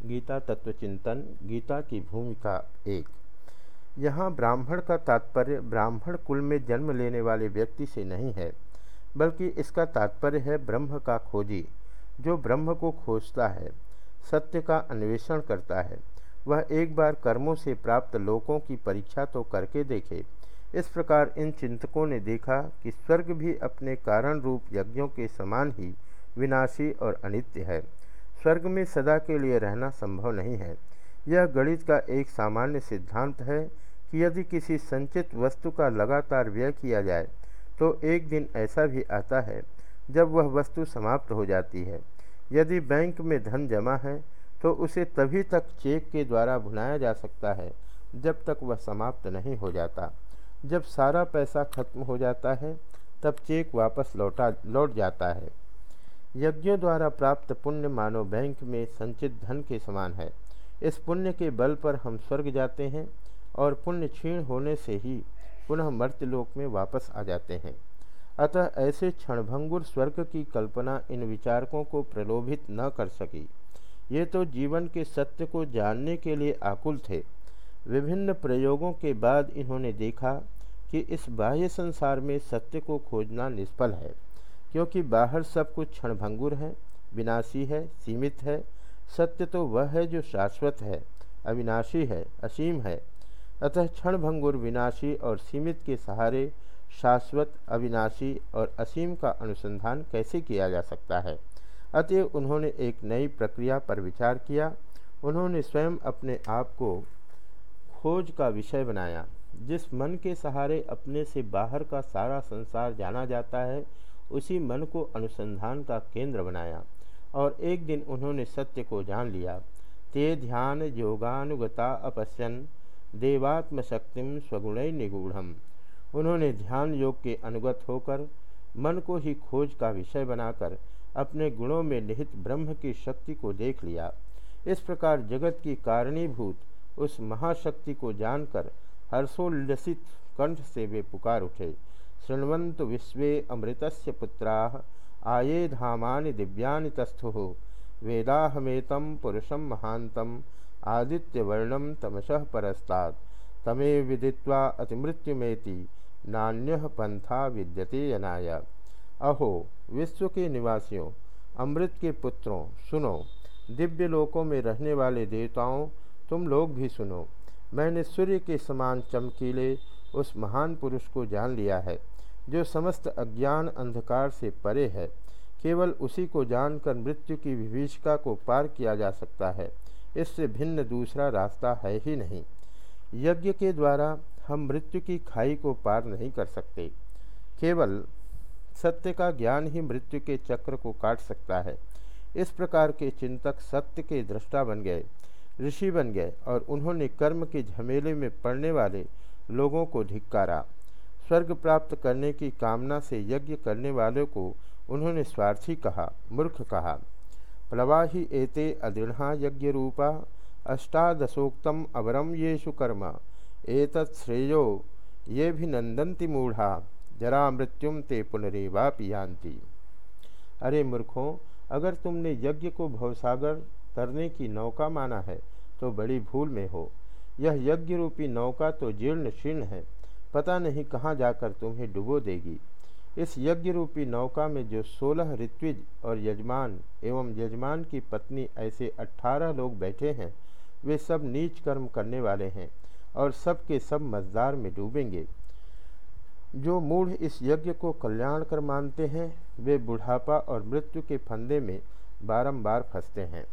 गीता तत्वचिंतन गीता की भूमिका एक। यहाँ ब्राह्मण का तात्पर्य ब्राह्मण कुल में जन्म लेने वाले व्यक्ति से नहीं है, बल्कि इसका तात्पर्य है ब्रह्म का खोजी, जो ब्रह्म को खोजता है, सत्य का अन्वेषण करता है। वह एक बार कर्मों से प्राप्त लोकों की परीक्षा तो करके देखे। इस प्रकार इन चिंतकों ने देखा कि स्वर्ग भी अपने कारण रूप यज्ञों के समान ही विनाशी और अनित्य है। स्वर्ग में सदा के लिए रहना संभव नहीं है। यह गणित का एक सामान्य सिद्धांत है कि यदि किसी संचित वस्तु का लगातार व्यय किया जाए तो एक दिन ऐसा भी आता है जब वह वस्तु समाप्त हो जाती है। यदि बैंक में धन जमा है तो उसे तभी तक चेक के द्वारा भुनाया जा सकता है, जब तक वह समाप्त नहीं हो जाता। जब सारा पैसा खत्म हो जाता है, तब चेक वापस लौटा, लौट जाता है। यज्ञों द्वारा प्राप्त पुण्य मानव बैंक में संचित धन के समान है। इस पुण्य के बल पर हम स्वर्ग जाते हैं और पुण्य क्षीण होने से ही पुनः मर्त्यलोक में वापस आ जाते हैं। अतः ऐसे क्षणभंगुर स्वर्ग की कल्पना इन विचारकों को प्रलोभित न कर सकी। ये तो जीवन के सत्य को जानने के लिए आकुल थे। विभिन्न प्रयोगों के बाद इन्होंने देखा कि इस बाह्य संसार में सत्य को खोजना निष्फल है। क्योंकि बाहर सब कुछ क्षणभंगुर है, विनाशी है, सीमित है। सत्य तो वह है जो शाश्वत है, अविनाशी है, असीम है। अतः क्षणभंगुर, विनाशी और सीमित के सहारे शाश्वत, अविनाशी और असीम का अनुसंधान कैसे किया जा सकता है? अतएव उन्होंने एक नई प्रक्रिया पर विचार किया। उन्होंने स्वयं अपने आप को खोज का विषय बनाया। जिस मन के सहारे अपने से बाहर का सारा संसार जाना जाता है उसी मन को अनुसंधान का केंद्र बनाया और एक दिन उन्होंने सत्य को जान लिया। ते ध्यान योगानुगता अपश्यन देवात्म शक्तिम स्वगुण निगूढ़ उन्होंने ध्यान योग के अनुगत होकर मन को ही खोज का विषय बनाकर अपने गुणों में निहित ब्रह्म की शक्ति को देख लिया। इस प्रकार जगत की कारणीभूत उस महाशक्ति को जानकर हर्षोल्लसित कंठ से वे पुकार उठे। शृण्वन्तु विश्व अमृत पुत्रा, आए धामा दिव्यानि तस्थु। वेदाहमेतं पुरुषं महान्तम् आदित्यवर्णं तमसः परस्तात्। तमे विदित्वा अतिमृत्युमेति, नान्यः पंथा विद्यते यनाय अहो, विश्व के निवासियों, अमृत के पुत्रों, सुनो। दिव्य लोकों में रहने वाले देवताओं, तुम लोग भी सुनो। मैंने सूर्य के समान चमकीले उस महान पुरुष को जान लिया है, जो समस्त अज्ञान अंधकार से परे है। केवल उसी को जानकर मृत्यु की विभीषिका को पार किया जा सकता है। इससे भिन्न दूसरा रास्ता है ही नहीं। यज्ञ के द्वारा हम मृत्यु की खाई को पार नहीं कर सकते। केवल सत्य का ज्ञान ही मृत्यु के चक्र को काट सकता है। इस प्रकार के चिंतक सत्य के दृष्टा बन गए, ऋषि बन गए और उन्होंने कर्म के झमेले में पड़ने वाले लोगों को धिक्कारा। स्वर्ग प्राप्त करने की कामना से यज्ञ करने वालों को उन्होंने स्वार्थी कहा, मूर्ख कहा। प्लवा ही एते अदृढ़ यज्ञ रूपा, अष्टादशोक्तम अवरम येषु कर्म। एतत् श्रेयो, ये भी नंदंती मूढ़ा, जरा मृत्युम ते पुनरेवापि यान्ति अरे मूर्खों, अगर तुमने यज्ञ को भवसागर तरने की नौका माना है तो बड़ी भूल में हो। यह यज्ञ रूपी नौका तो जीर्ण शीर्ण है, पता नहीं कहाँ जाकर तुम्हें डुबो देगी। इस यज्ञ रूपी नौका में जो सोलह ऋत्विज और यजमान एवं यजमान की पत्नी ऐसे अट्ठारह लोग बैठे हैं, वे सब नीच कर्म करने वाले हैं और सब के सब मजदार में डूबेंगे। जो मूढ़ इस यज्ञ को कल्याण कर मानते हैं, वे बुढ़ापा और मृत्यु के फंदे में बारंबार फंसते हैं।